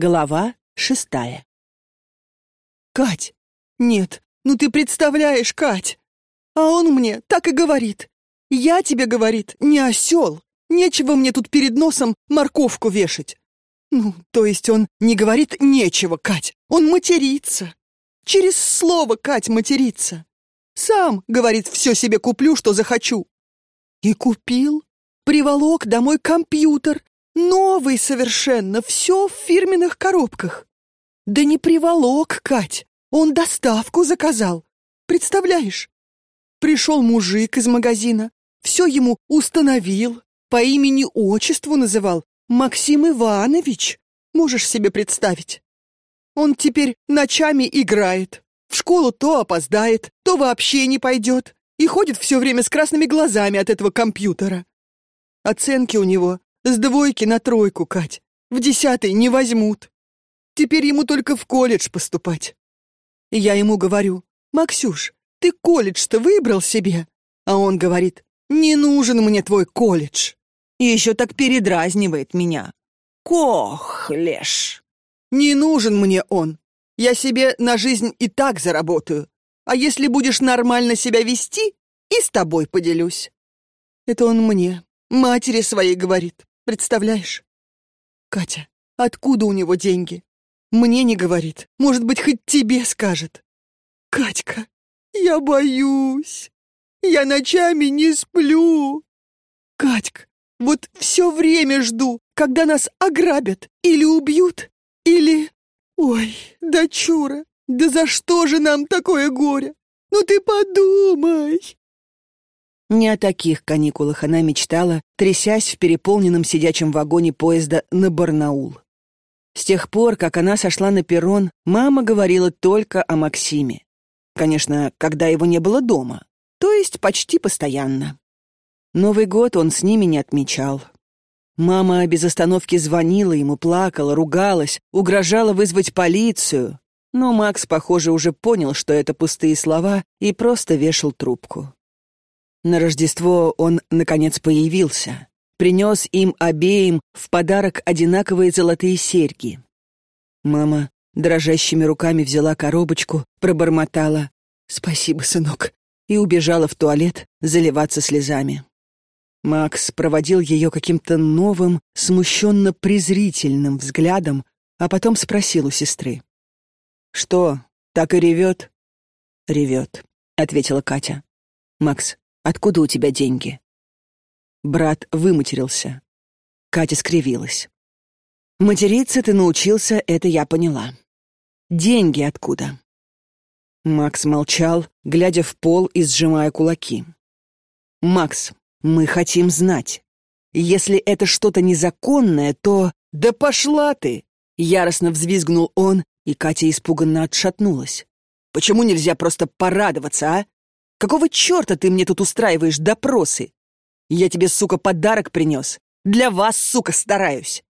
Глава шестая. «Кать! Нет, ну ты представляешь, Кать! А он мне так и говорит. Я тебе, говорит, не осел. Нечего мне тут перед носом морковку вешать. Ну, то есть он не говорит «нечего, Кать», он матерится. Через слово Кать матерится. Сам, говорит, все себе куплю, что захочу. И купил. Приволок домой компьютер, Новый совершенно, все в фирменных коробках. Да не приволок, Кать, он доставку заказал. Представляешь? Пришел мужик из магазина, все ему установил, по имени-отчеству называл, Максим Иванович. Можешь себе представить? Он теперь ночами играет, в школу то опоздает, то вообще не пойдет и ходит все время с красными глазами от этого компьютера. Оценки у него с двойки на тройку, Кать. В десятый не возьмут. Теперь ему только в колледж поступать. И я ему говорю, «Максюш, ты колледж-то выбрал себе?» А он говорит, «Не нужен мне твой колледж». И еще так передразнивает меня. «Кохлеш». Не нужен мне он. Я себе на жизнь и так заработаю. А если будешь нормально себя вести, и с тобой поделюсь. Это он мне, матери своей говорит. Представляешь? Катя, откуда у него деньги? Мне не говорит. Может быть, хоть тебе скажет. Катька, я боюсь. Я ночами не сплю. Катька, вот все время жду, когда нас ограбят или убьют, или... Ой, дочура, да за что же нам такое горе? Ну ты подумай. Не о таких каникулах она мечтала, трясясь в переполненном сидячем вагоне поезда на Барнаул. С тех пор, как она сошла на перрон, мама говорила только о Максиме. Конечно, когда его не было дома, то есть почти постоянно. Новый год он с ними не отмечал. Мама без остановки звонила ему, плакала, ругалась, угрожала вызвать полицию. Но Макс, похоже, уже понял, что это пустые слова, и просто вешал трубку. На Рождество он, наконец, появился. Принес им обеим в подарок одинаковые золотые серьги. Мама дрожащими руками взяла коробочку, пробормотала «Спасибо, сынок», и убежала в туалет заливаться слезами. Макс проводил ее каким-то новым, смущенно-презрительным взглядом, а потом спросил у сестры. «Что, так и ревет?» «Ревет», — ответила Катя. «Макс, Откуда у тебя деньги?» Брат выматерился. Катя скривилась. «Материться ты научился, это я поняла. Деньги откуда?» Макс молчал, глядя в пол и сжимая кулаки. «Макс, мы хотим знать. Если это что-то незаконное, то... Да пошла ты!» Яростно взвизгнул он, и Катя испуганно отшатнулась. «Почему нельзя просто порадоваться, а? Какого черта ты мне тут устраиваешь допросы? Я тебе, сука, подарок принес. Для вас, сука, стараюсь.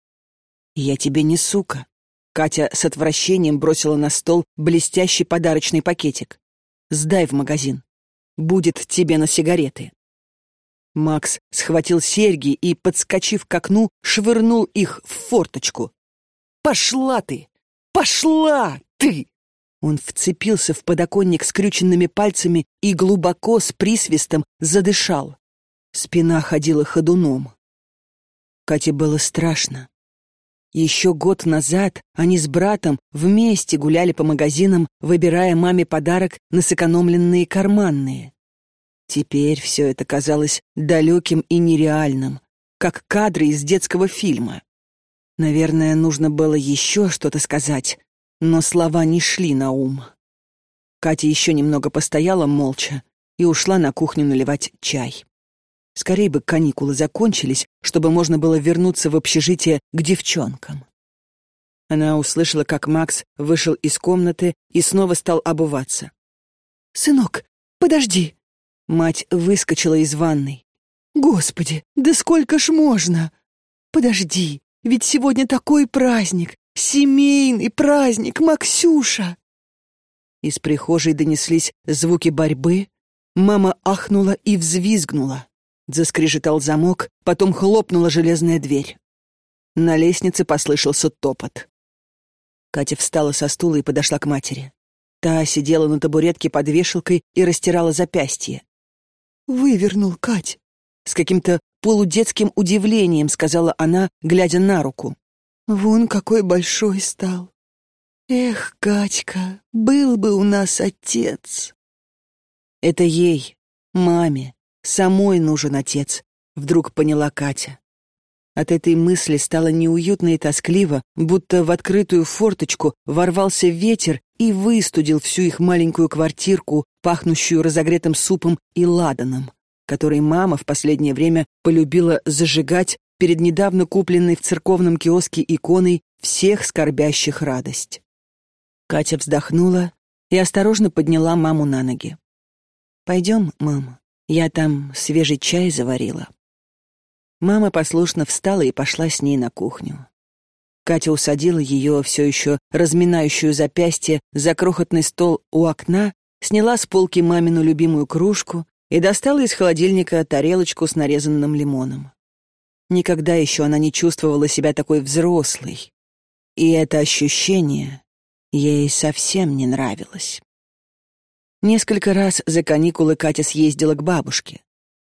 Я тебе не сука. Катя с отвращением бросила на стол блестящий подарочный пакетик. Сдай в магазин. Будет тебе на сигареты. Макс схватил серьги и, подскочив к окну, швырнул их в форточку. «Пошла ты! Пошла ты!» Он вцепился в подоконник скрюченными пальцами и глубоко с присвистом задышал. Спина ходила ходуном. Кате было страшно. Еще год назад они с братом вместе гуляли по магазинам, выбирая маме подарок на сэкономленные карманные. Теперь все это казалось далеким и нереальным, как кадры из детского фильма. Наверное, нужно было еще что-то сказать, но слова не шли на ум. Катя еще немного постояла молча и ушла на кухню наливать чай. Скорее бы каникулы закончились, чтобы можно было вернуться в общежитие к девчонкам. Она услышала, как Макс вышел из комнаты и снова стал обуваться. «Сынок, подожди!» Мать выскочила из ванной. «Господи, да сколько ж можно! Подожди, ведь сегодня такой праздник, Семейный праздник, Максюша!» Из прихожей донеслись звуки борьбы. Мама ахнула и взвизгнула. Заскрежетал замок, потом хлопнула железная дверь. На лестнице послышался топот. Катя встала со стула и подошла к матери. Та сидела на табуретке под вешалкой и растирала запястье. «Вывернул, Кать!» С каким-то полудетским удивлением сказала она, глядя на руку. «Вон какой большой стал! Эх, Катька, был бы у нас отец!» Это ей, маме, самой нужен отец, вдруг поняла Катя. От этой мысли стало неуютно и тоскливо, будто в открытую форточку ворвался ветер и выстудил всю их маленькую квартирку, пахнущую разогретым супом и ладаном, который мама в последнее время полюбила зажигать перед недавно купленной в церковном киоске иконой всех скорбящих радость. Катя вздохнула и осторожно подняла маму на ноги. «Пойдем, мама, я там свежий чай заварила». Мама послушно встала и пошла с ней на кухню. Катя усадила ее, все еще разминающую запястье, за крохотный стол у окна, сняла с полки мамину любимую кружку и достала из холодильника тарелочку с нарезанным лимоном. Никогда еще она не чувствовала себя такой взрослой. И это ощущение ей совсем не нравилось. Несколько раз за каникулы Катя съездила к бабушке.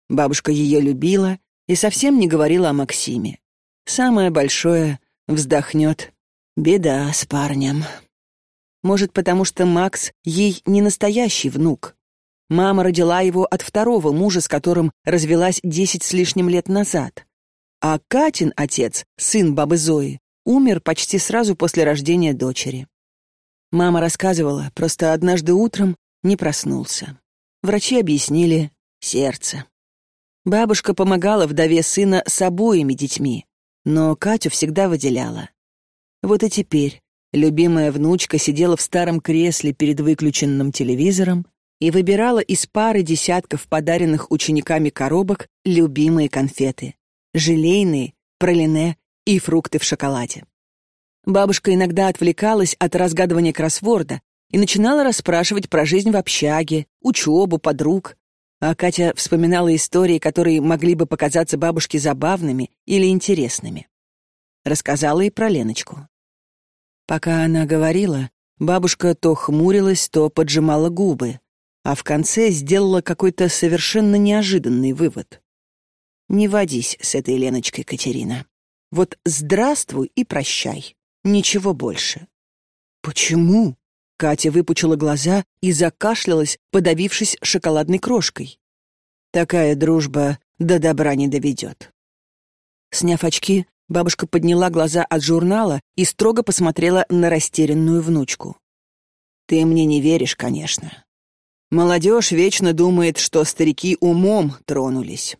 Бабушка ее любила и совсем не говорила о Максиме. Самое большое вздохнет. Беда с парнем. Может, потому что Макс ей не настоящий внук. Мама родила его от второго мужа, с которым развелась десять с лишним лет назад. А Катин отец, сын бабы Зои, умер почти сразу после рождения дочери. Мама рассказывала, просто однажды утром не проснулся. Врачи объяснили — сердце. Бабушка помогала вдове сына с обоими детьми, но Катю всегда выделяла. Вот и теперь любимая внучка сидела в старом кресле перед выключенным телевизором и выбирала из пары десятков подаренных учениками коробок любимые конфеты — желейные, пролине и фрукты в шоколаде. Бабушка иногда отвлекалась от разгадывания кроссворда и начинала расспрашивать про жизнь в общаге, учебу, подруг, а Катя вспоминала истории, которые могли бы показаться бабушке забавными или интересными. Рассказала и про Леночку. Пока она говорила, бабушка то хмурилась, то поджимала губы, а в конце сделала какой-то совершенно неожиданный вывод. «Не водись с этой Леночкой, Катерина. Вот здравствуй и прощай. Ничего больше». «Почему?» Катя выпучила глаза и закашлялась, подавившись шоколадной крошкой. Такая дружба до добра не доведет. Сняв очки, бабушка подняла глаза от журнала и строго посмотрела на растерянную внучку. «Ты мне не веришь, конечно. Молодежь вечно думает, что старики умом тронулись.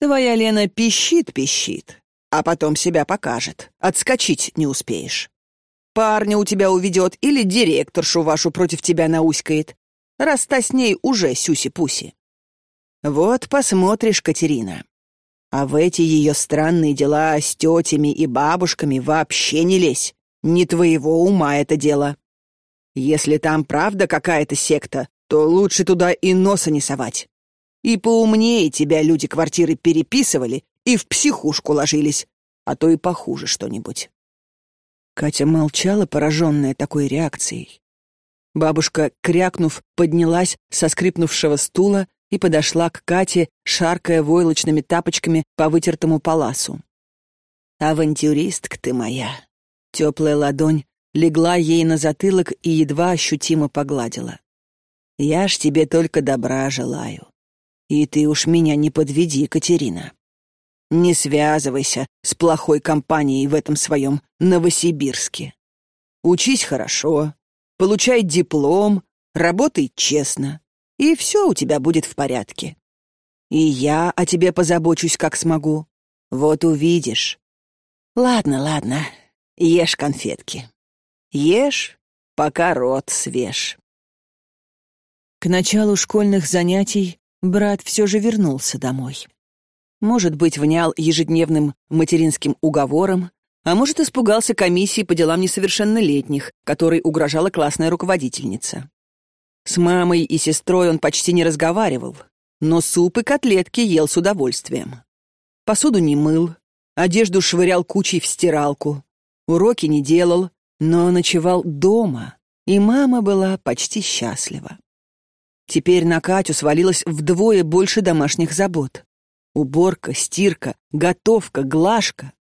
Твоя Лена пищит-пищит, а потом себя покажет. Отскочить не успеешь парня у тебя уведет или директоршу вашу против тебя науськает, раз та с ней уже сюси-пуси. Вот посмотришь, Катерина. А в эти ее странные дела с тетями и бабушками вообще не лезь. Не твоего ума это дело. Если там правда какая-то секта, то лучше туда и носа не совать. И поумнее тебя люди квартиры переписывали и в психушку ложились, а то и похуже что-нибудь. Катя молчала, пораженная такой реакцией. Бабушка, крякнув, поднялась со скрипнувшего стула и подошла к Кате, шаркая войлочными тапочками по вытертому паласу. «Авантюристка ты моя!» Теплая ладонь легла ей на затылок и едва ощутимо погладила. «Я ж тебе только добра желаю. И ты уж меня не подведи, Катерина. Не связывайся с плохой компанией в этом своем Новосибирске. Учись хорошо, получай диплом, работай честно, и все у тебя будет в порядке. И я о тебе позабочусь, как смогу. Вот увидишь. Ладно, ладно, ешь конфетки. Ешь, пока рот свеж. К началу школьных занятий брат все же вернулся домой. Может быть, внял ежедневным материнским уговором, а может, испугался комиссии по делам несовершеннолетних, которой угрожала классная руководительница. С мамой и сестрой он почти не разговаривал, но суп и котлетки ел с удовольствием. Посуду не мыл, одежду швырял кучей в стиралку, уроки не делал, но ночевал дома, и мама была почти счастлива. Теперь на Катю свалилось вдвое больше домашних забот. Уборка, стирка, готовка, глажка.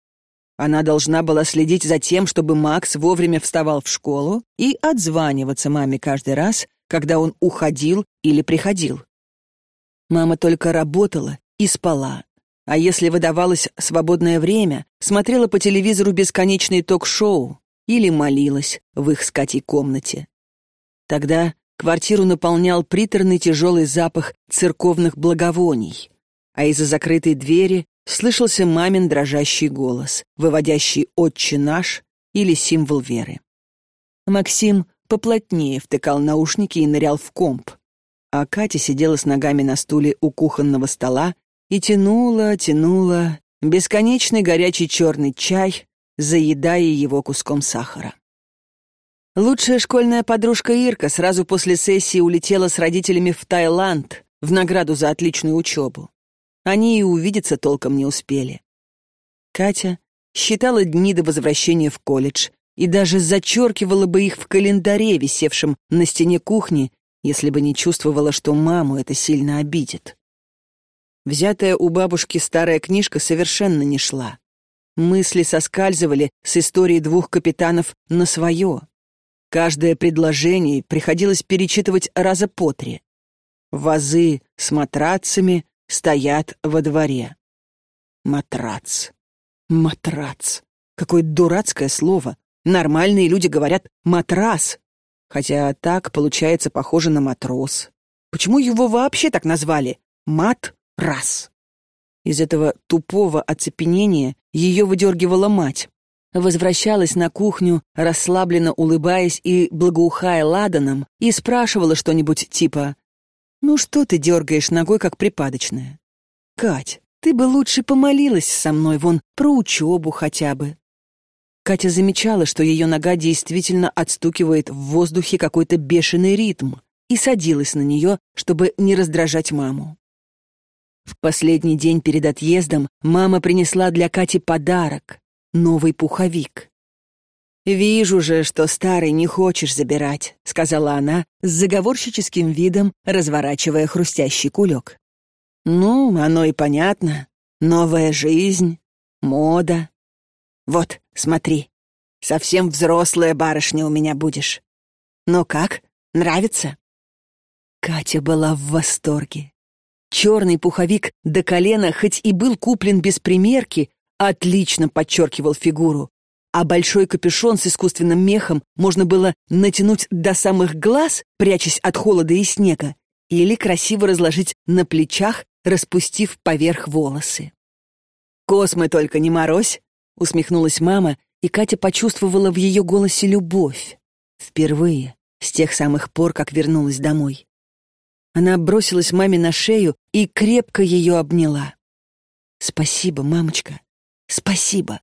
Она должна была следить за тем, чтобы Макс вовремя вставал в школу и отзваниваться маме каждый раз, когда он уходил или приходил. Мама только работала и спала, а если выдавалось свободное время, смотрела по телевизору бесконечные ток-шоу или молилась в их с Катей комнате. Тогда квартиру наполнял приторный тяжелый запах церковных благовоний, а из-за закрытой двери слышался мамин дрожащий голос, выводящий «Отче наш» или символ веры. Максим поплотнее втыкал наушники и нырял в комп, а Катя сидела с ногами на стуле у кухонного стола и тянула, тянула бесконечный горячий черный чай, заедая его куском сахара. Лучшая школьная подружка Ирка сразу после сессии улетела с родителями в Таиланд в награду за отличную учебу. Они и увидеться толком не успели. Катя считала дни до возвращения в колледж и даже зачеркивала бы их в календаре, висевшем на стене кухни, если бы не чувствовала, что маму это сильно обидит. Взятая у бабушки старая книжка совершенно не шла. Мысли соскальзывали с истории двух капитанов на свое. Каждое предложение приходилось перечитывать раза по три. Вазы с матрацами стоят во дворе. Матрац. Матрац. Какое дурацкое слово. Нормальные люди говорят «матрас», хотя так, получается, похоже на матрос. Почему его вообще так назвали? Мат Раз. Из этого тупого оцепенения ее выдергивала мать. Возвращалась на кухню, расслабленно улыбаясь и благоухая ладаном, и спрашивала что-нибудь типа «Ну что ты дергаешь ногой, как припадочная?» «Кать, ты бы лучше помолилась со мной, вон, про учебу хотя бы». Катя замечала, что ее нога действительно отстукивает в воздухе какой-то бешеный ритм, и садилась на нее, чтобы не раздражать маму. В последний день перед отъездом мама принесла для Кати подарок — новый пуховик. «Вижу же, что старый не хочешь забирать», — сказала она с заговорщическим видом, разворачивая хрустящий кулек. «Ну, оно и понятно. Новая жизнь, мода. Вот, смотри, совсем взрослая барышня у меня будешь. Но как, нравится?» Катя была в восторге. Черный пуховик до колена, хоть и был куплен без примерки, отлично подчеркивал фигуру, а большой капюшон с искусственным мехом можно было натянуть до самых глаз, прячась от холода и снега, или красиво разложить на плечах, распустив поверх волосы. «Космы только не морозь!» — усмехнулась мама, и Катя почувствовала в ее голосе любовь. Впервые, с тех самых пор, как вернулась домой. Она бросилась маме на шею и крепко ее обняла. «Спасибо, мамочка, спасибо».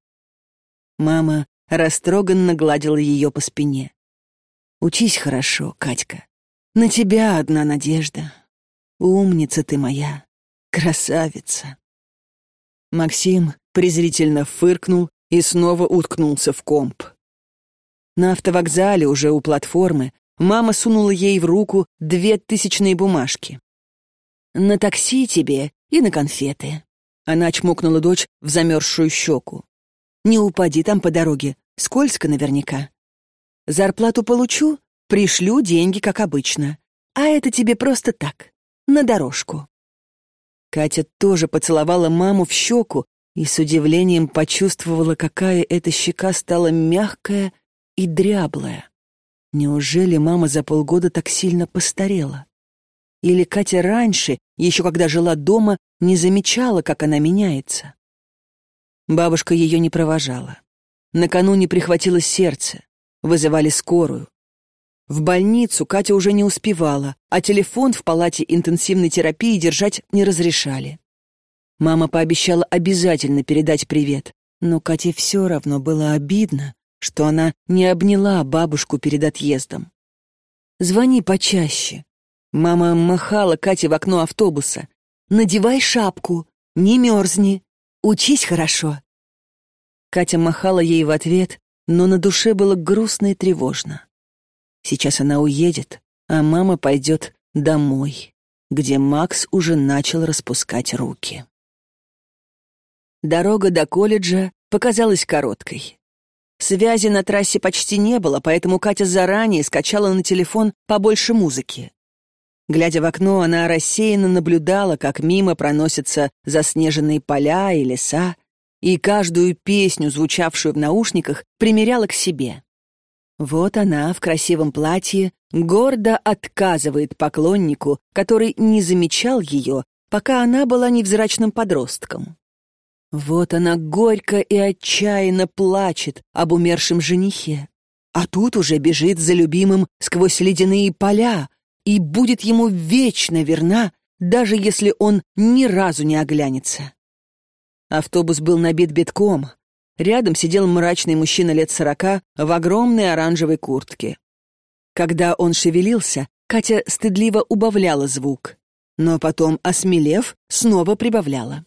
Мама растроганно гладила ее по спине. «Учись хорошо, Катька. На тебя одна надежда. Умница ты моя, красавица». Максим презрительно фыркнул и снова уткнулся в комп. На автовокзале, уже у платформы, Мама сунула ей в руку две тысячные бумажки. «На такси тебе и на конфеты». Она чмокнула дочь в замерзшую щеку. «Не упади там по дороге, скользко наверняка. Зарплату получу, пришлю деньги, как обычно. А это тебе просто так, на дорожку». Катя тоже поцеловала маму в щеку и с удивлением почувствовала, какая эта щека стала мягкая и дряблая. Неужели мама за полгода так сильно постарела? Или Катя раньше, еще когда жила дома, не замечала, как она меняется? Бабушка ее не провожала. Накануне прихватило сердце. Вызывали скорую. В больницу Катя уже не успевала, а телефон в палате интенсивной терапии держать не разрешали. Мама пообещала обязательно передать привет, но Кате все равно было обидно, что она не обняла бабушку перед отъездом. «Звони почаще». Мама махала Кате в окно автобуса. «Надевай шапку, не мерзни, учись хорошо». Катя махала ей в ответ, но на душе было грустно и тревожно. Сейчас она уедет, а мама пойдет домой, где Макс уже начал распускать руки. Дорога до колледжа показалась короткой. Связи на трассе почти не было, поэтому Катя заранее скачала на телефон побольше музыки. Глядя в окно, она рассеянно наблюдала, как мимо проносятся заснеженные поля и леса, и каждую песню, звучавшую в наушниках, примеряла к себе. Вот она в красивом платье гордо отказывает поклоннику, который не замечал ее, пока она была невзрачным подростком. Вот она горько и отчаянно плачет об умершем женихе. А тут уже бежит за любимым сквозь ледяные поля и будет ему вечно верна, даже если он ни разу не оглянется. Автобус был набит битком. Рядом сидел мрачный мужчина лет сорока в огромной оранжевой куртке. Когда он шевелился, Катя стыдливо убавляла звук, но потом, осмелев, снова прибавляла.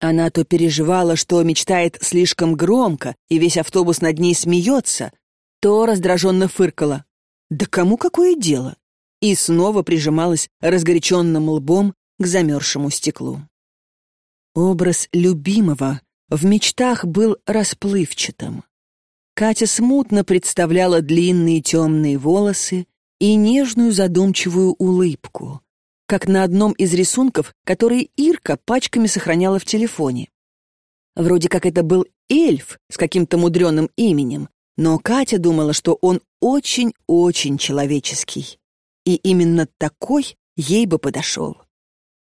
Она то переживала, что мечтает слишком громко, и весь автобус над ней смеется, то раздраженно фыркала. «Да кому какое дело?» И снова прижималась разгоряченным лбом к замерзшему стеклу. Образ любимого в мечтах был расплывчатым. Катя смутно представляла длинные темные волосы и нежную задумчивую улыбку, как на одном из рисунков, которые Ирка пачками сохраняла в телефоне. Вроде как это был эльф с каким-то мудреным именем, но Катя думала, что он очень-очень человеческий. И именно такой ей бы подошел.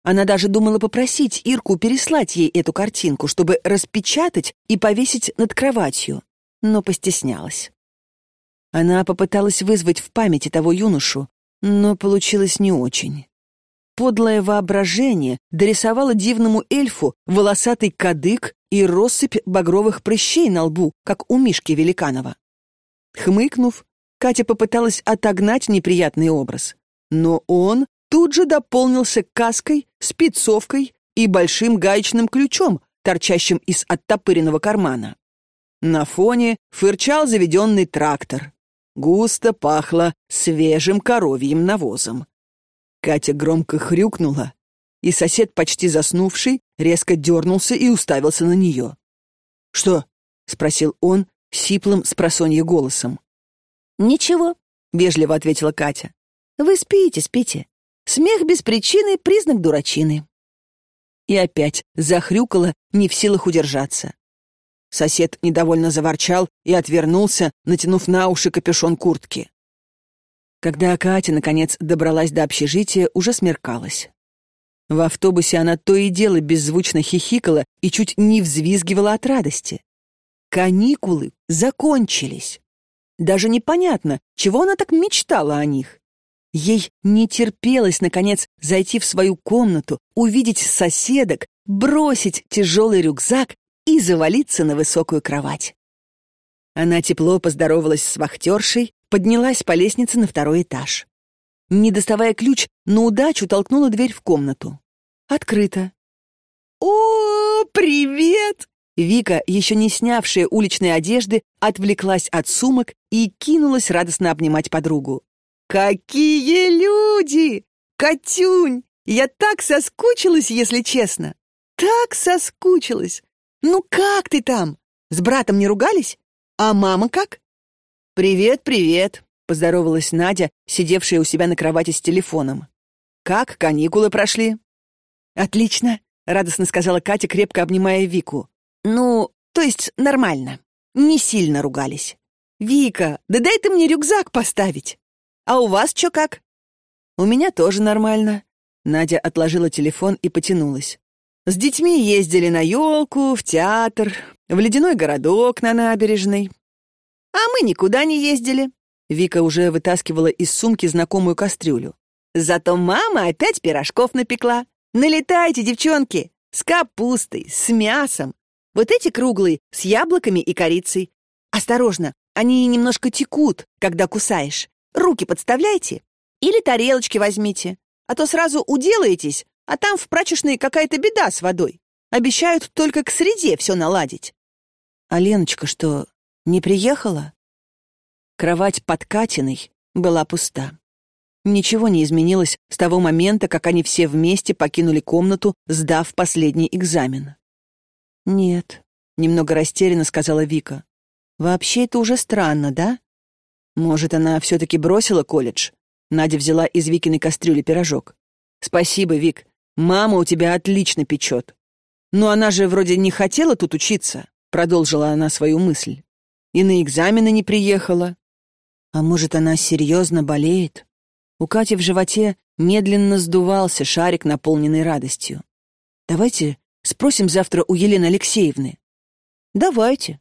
Она даже думала попросить Ирку переслать ей эту картинку, чтобы распечатать и повесить над кроватью, но постеснялась. Она попыталась вызвать в памяти того юношу, но получилось не очень. Подлое воображение дорисовало дивному эльфу волосатый кадык и россыпь багровых прыщей на лбу, как у Мишки Великанова. Хмыкнув, Катя попыталась отогнать неприятный образ, но он тут же дополнился каской, спецовкой и большим гаечным ключом, торчащим из оттопыренного кармана. На фоне фырчал заведенный трактор. Густо пахло свежим коровьим навозом. Катя громко хрюкнула, и сосед, почти заснувший, резко дернулся и уставился на нее. «Что?» — спросил он сиплым с голосом. «Ничего», — вежливо ответила Катя. «Вы спите, спите. Смех без причины — признак дурачины. И опять захрюкала, не в силах удержаться. Сосед недовольно заворчал и отвернулся, натянув на уши капюшон куртки. Когда Катя, наконец, добралась до общежития, уже смеркалось. В автобусе она то и дело беззвучно хихикала и чуть не взвизгивала от радости. Каникулы закончились. Даже непонятно, чего она так мечтала о них. Ей не терпелось, наконец, зайти в свою комнату, увидеть соседок, бросить тяжелый рюкзак и завалиться на высокую кровать. Она тепло поздоровалась с вахтершей, поднялась по лестнице на второй этаж. Не доставая ключ, на удачу толкнула дверь в комнату. Открыто. «О, привет!» Вика, еще не снявшая уличной одежды, отвлеклась от сумок и кинулась радостно обнимать подругу. «Какие люди! Катюнь! Я так соскучилась, если честно! Так соскучилась! Ну как ты там? С братом не ругались? А мама как?» «Привет, привет!» — поздоровалась Надя, сидевшая у себя на кровати с телефоном. «Как каникулы прошли?» «Отлично!» — радостно сказала Катя, крепко обнимая Вику. «Ну, то есть нормально. Не сильно ругались. Вика, да дай ты мне рюкзак поставить!» А у вас что как?» «У меня тоже нормально». Надя отложила телефон и потянулась. «С детьми ездили на елку, в театр, в ледяной городок на набережной. А мы никуда не ездили». Вика уже вытаскивала из сумки знакомую кастрюлю. «Зато мама опять пирожков напекла. Налетайте, девчонки! С капустой, с мясом. Вот эти круглые, с яблоками и корицей. Осторожно, они немножко текут, когда кусаешь. Руки подставляйте или тарелочки возьмите, а то сразу уделаетесь, а там в прачечной какая-то беда с водой. Обещают только к среде все наладить. А Леночка что, Не приехала? Кровать под Катиной была пуста. Ничего не изменилось с того момента, как они все вместе покинули комнату, сдав последний экзамен. «Нет», — немного растерянно сказала Вика. «Вообще это уже странно, да? Может, она все-таки бросила колледж?» Надя взяла из Викиной кастрюли пирожок. «Спасибо, Вик. Мама у тебя отлично печет». «Но она же вроде не хотела тут учиться», — продолжила она свою мысль. «И на экзамены не приехала». «А может, она серьезно болеет?» У Кати в животе медленно сдувался шарик, наполненный радостью. «Давайте спросим завтра у Елены Алексеевны». «Давайте».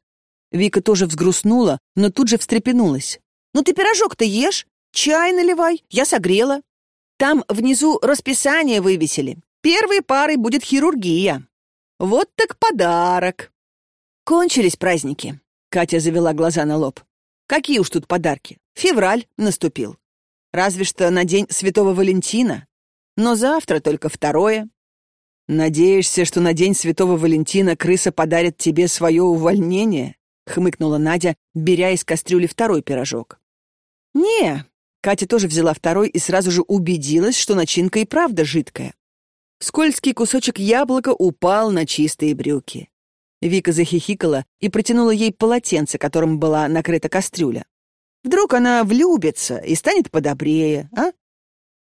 Вика тоже взгрустнула, но тут же встрепенулась. «Ну ты пирожок-то ешь, чай наливай, я согрела. Там внизу расписание вывесили. Первой парой будет хирургия. Вот так подарок». «Кончились праздники», — Катя завела глаза на лоб. «Какие уж тут подарки? Февраль наступил. Разве что на день Святого Валентина. Но завтра только второе. «Надеешься, что на день Святого Валентина крыса подарит тебе свое увольнение?» — хмыкнула Надя, беря из кастрюли второй пирожок. «Не». Катя тоже взяла второй и сразу же убедилась, что начинка и правда жидкая. Скользкий кусочек яблока упал на чистые брюки. Вика захихикала и протянула ей полотенце, которым была накрыта кастрюля. Вдруг она влюбится и станет подобрее, а?»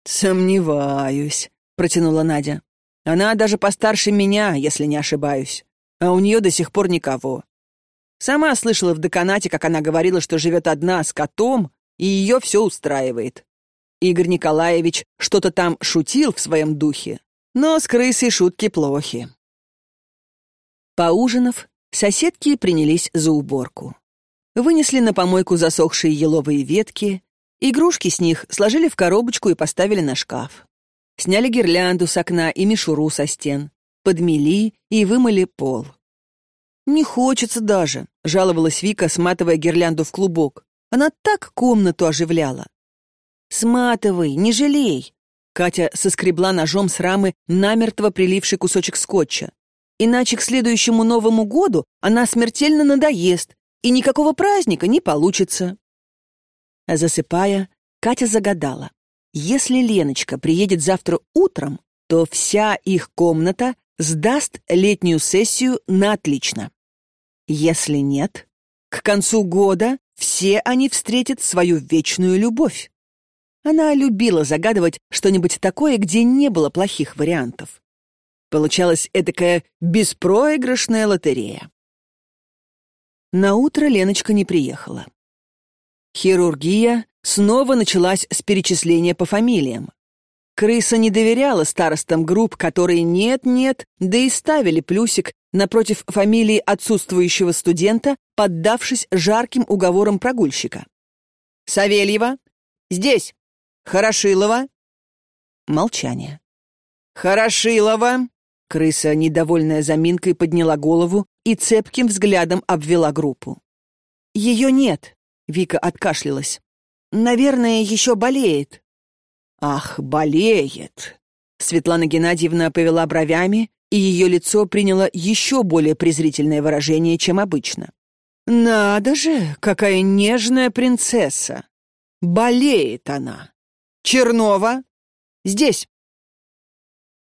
«Сомневаюсь», — протянула Надя. «Она даже постарше меня, если не ошибаюсь. А у нее до сих пор никого. Сама слышала в деканате, как она говорила, что живет одна с котом, и ее все устраивает. Игорь Николаевич что-то там шутил в своем духе, но с крысой шутки плохи». Поужинав, соседки принялись за уборку. Вынесли на помойку засохшие еловые ветки, игрушки с них сложили в коробочку и поставили на шкаф. Сняли гирлянду с окна и мишуру со стен, подмели и вымыли пол. «Не хочется даже», — жаловалась Вика, сматывая гирлянду в клубок. Она так комнату оживляла. «Сматывай, не жалей!» Катя соскребла ножом с рамы намертво приливший кусочек скотча. «Иначе к следующему Новому году она смертельно надоест, и никакого праздника не получится. Засыпая, Катя загадала. Если Леночка приедет завтра утром, то вся их комната сдаст летнюю сессию на отлично. Если нет, к концу года все они встретят свою вечную любовь. Она любила загадывать что-нибудь такое, где не было плохих вариантов. Получалась этакая беспроигрышная лотерея. На утро Леночка не приехала. Хирургия снова началась с перечисления по фамилиям. Крыса не доверяла старостам групп, которые нет-нет, да и ставили плюсик напротив фамилии отсутствующего студента, поддавшись жарким уговорам прогульщика. «Савельева? Здесь. Хорошилова?» Молчание. «Хорошилова!» Крыса, недовольная заминкой, подняла голову и цепким взглядом обвела группу. «Ее нет», — Вика откашлялась. «Наверное, еще болеет». «Ах, болеет!» Светлана Геннадьевна повела бровями, и ее лицо приняло еще более презрительное выражение, чем обычно. «Надо же, какая нежная принцесса! Болеет она! Чернова! Здесь!»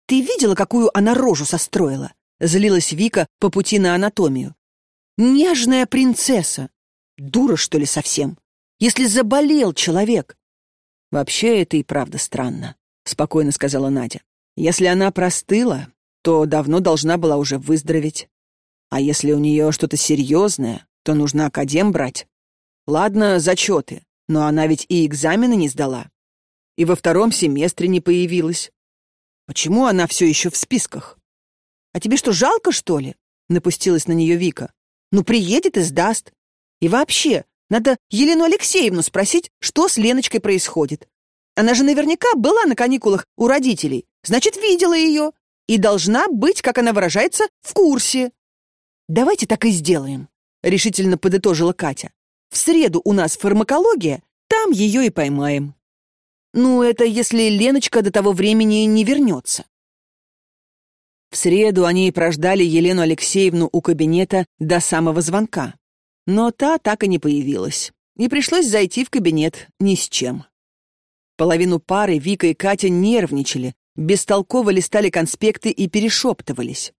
«Ты видела, какую она рожу состроила? Злилась Вика по пути на анатомию. «Нежная принцесса! Дура, что ли, совсем? Если заболел человек!» «Вообще это и правда странно», — спокойно сказала Надя. «Если она простыла, то давно должна была уже выздороветь. А если у нее что-то серьезное, то нужно академ брать. Ладно, зачеты, но она ведь и экзамены не сдала. И во втором семестре не появилась. Почему она все еще в списках? А тебе что, жалко, что ли?» — напустилась на нее Вика. «Ну, приедет и сдаст. И вообще, надо Елену Алексеевну спросить, что с Леночкой происходит. Она же наверняка была на каникулах у родителей, значит, видела ее и должна быть, как она выражается, в курсе». «Давайте так и сделаем», — решительно подытожила Катя. «В среду у нас фармакология, там ее и поймаем». «Ну, это если Леночка до того времени не вернется». В среду они прождали Елену Алексеевну у кабинета до самого звонка. Но та так и не появилась, и пришлось зайти в кабинет ни с чем. Половину пары Вика и Катя нервничали, бестолково листали конспекты и перешептывались.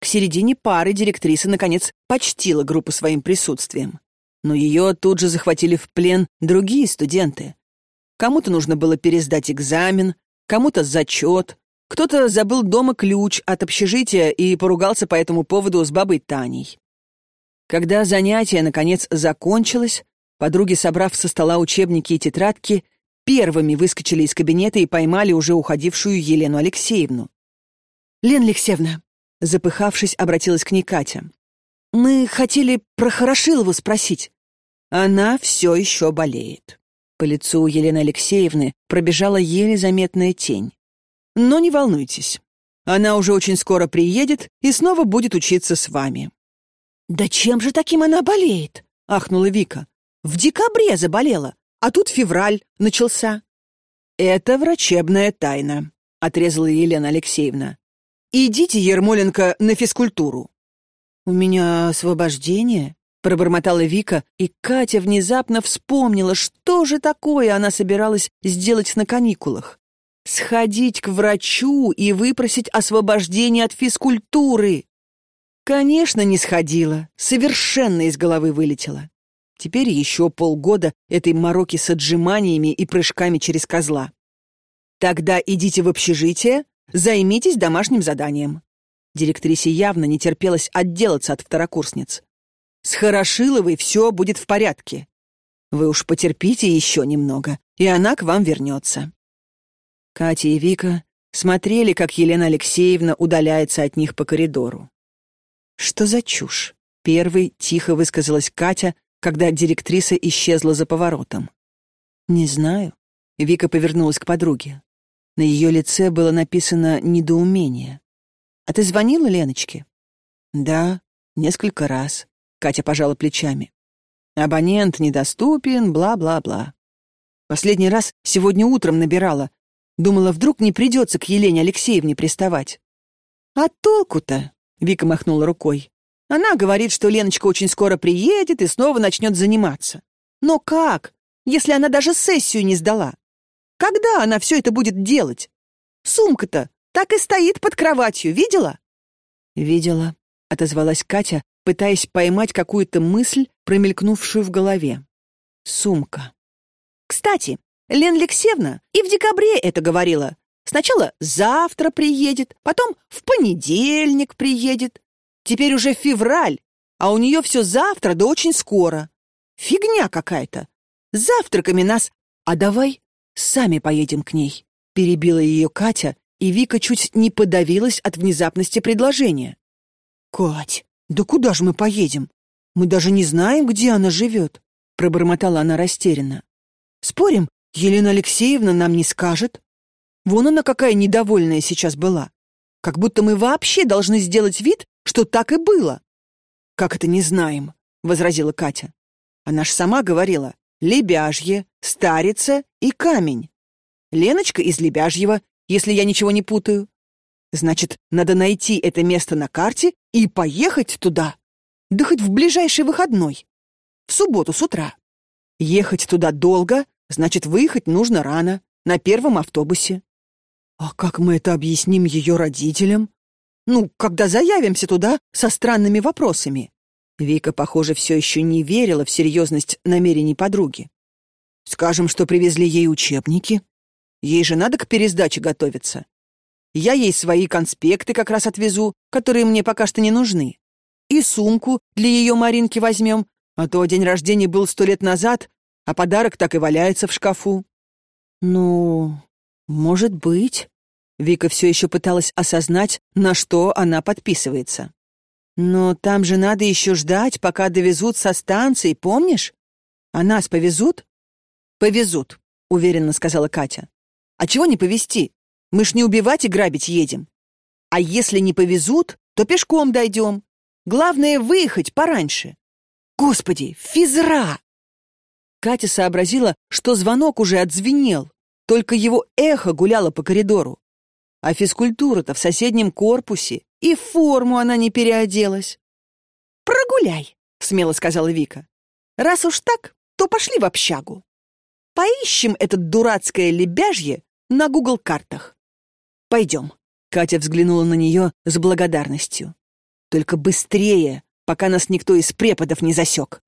К середине пары директриса, наконец, почтила группу своим присутствием. Но ее тут же захватили в плен другие студенты. Кому-то нужно было пересдать экзамен, кому-то зачет, кто-то забыл дома ключ от общежития и поругался по этому поводу с бабой Таней. Когда занятие, наконец, закончилось, подруги, собрав со стола учебники и тетрадки, первыми выскочили из кабинета и поймали уже уходившую Елену Алексеевну. «Лена Алексеевна», — запыхавшись, обратилась к ней Катя, «мы хотели про Хорошилову спросить. Она все еще болеет». По лицу Елены Алексеевны пробежала еле заметная тень. «Но не волнуйтесь, она уже очень скоро приедет и снова будет учиться с вами. «Да чем же таким она болеет?» — ахнула Вика. «В декабре заболела, а тут февраль начался». «Это врачебная тайна», — отрезала Елена Алексеевна. «Идите, Ермоленко, на физкультуру». «У меня освобождение», — пробормотала Вика, и Катя внезапно вспомнила, что же такое она собиралась сделать на каникулах. Сходить к врачу и выпросить освобождение от физкультуры. Конечно, не сходила, совершенно из головы вылетела. Теперь еще полгода этой мороки с отжиманиями и прыжками через козла. Тогда идите в общежитие, займитесь домашним заданием. Директрисе явно не терпелось отделаться от второкурсниц. С Хорошиловой все будет в порядке. Вы уж потерпите еще немного, и она к вам вернется. Катя и Вика смотрели, как Елена Алексеевна удаляется от них по коридору. «Что за чушь?» — первой тихо высказалась Катя, когда директриса исчезла за поворотом. «Не знаю». Вика повернулась к подруге. На ее лице было написано недоумение. «А ты звонила Леночке?» «Да, несколько раз», — Катя пожала плечами. «Абонент недоступен, бла-бла-бла». Последний раз сегодня утром набирала. Думала, вдруг не придется к Елене Алексеевне приставать. «А толку-то?» Вика махнула рукой. Она говорит, что Леночка очень скоро приедет и снова начнет заниматься. Но как, если она даже сессию не сдала? Когда она все это будет делать? Сумка-то так и стоит под кроватью, видела? Видела, отозвалась Катя, пытаясь поймать какую-то мысль, промелькнувшую в голове. Сумка. Кстати, Лен Алексеевна и в декабре это говорила, Сначала завтра приедет, потом в понедельник приедет. Теперь уже февраль, а у нее все завтра да очень скоро. Фигня какая-то. Завтраками нас... А давай сами поедем к ней. Перебила ее Катя, и Вика чуть не подавилась от внезапности предложения. «Кать, да куда же мы поедем? Мы даже не знаем, где она живет», пробормотала она растерянно. «Спорим, Елена Алексеевна нам не скажет?» Вон она какая недовольная сейчас была. Как будто мы вообще должны сделать вид, что так и было. «Как это не знаем?» — возразила Катя. Она ж сама говорила «Лебяжье», «Старица» и «Камень». Леночка из Лебяжьего, если я ничего не путаю. Значит, надо найти это место на карте и поехать туда. Да хоть в ближайший выходной. В субботу с утра. Ехать туда долго, значит, выехать нужно рано, на первом автобусе. «А как мы это объясним ее родителям? Ну, когда заявимся туда со странными вопросами?» Вика, похоже, все еще не верила в серьезность намерений подруги. «Скажем, что привезли ей учебники. Ей же надо к пересдаче готовиться. Я ей свои конспекты как раз отвезу, которые мне пока что не нужны. И сумку для ее Маринки возьмем, а то день рождения был сто лет назад, а подарок так и валяется в шкафу». «Ну, «Может быть». Вика все еще пыталась осознать, на что она подписывается. «Но там же надо еще ждать, пока довезут со станции, помнишь? А нас повезут?» «Повезут», — уверенно сказала Катя. «А чего не повезти? Мы ж не убивать и грабить едем. А если не повезут, то пешком дойдем. Главное — выехать пораньше. Господи, физра!» Катя сообразила, что звонок уже отзвенел. Только его эхо гуляло по коридору. А физкультура-то в соседнем корпусе, и в форму она не переоделась. «Прогуляй!» — смело сказала Вика. «Раз уж так, то пошли в общагу. Поищем этот дурацкое лебяжье на Гугл-картах. Пойдем». Катя взглянула на нее с благодарностью. «Только быстрее, пока нас никто из преподов не засек».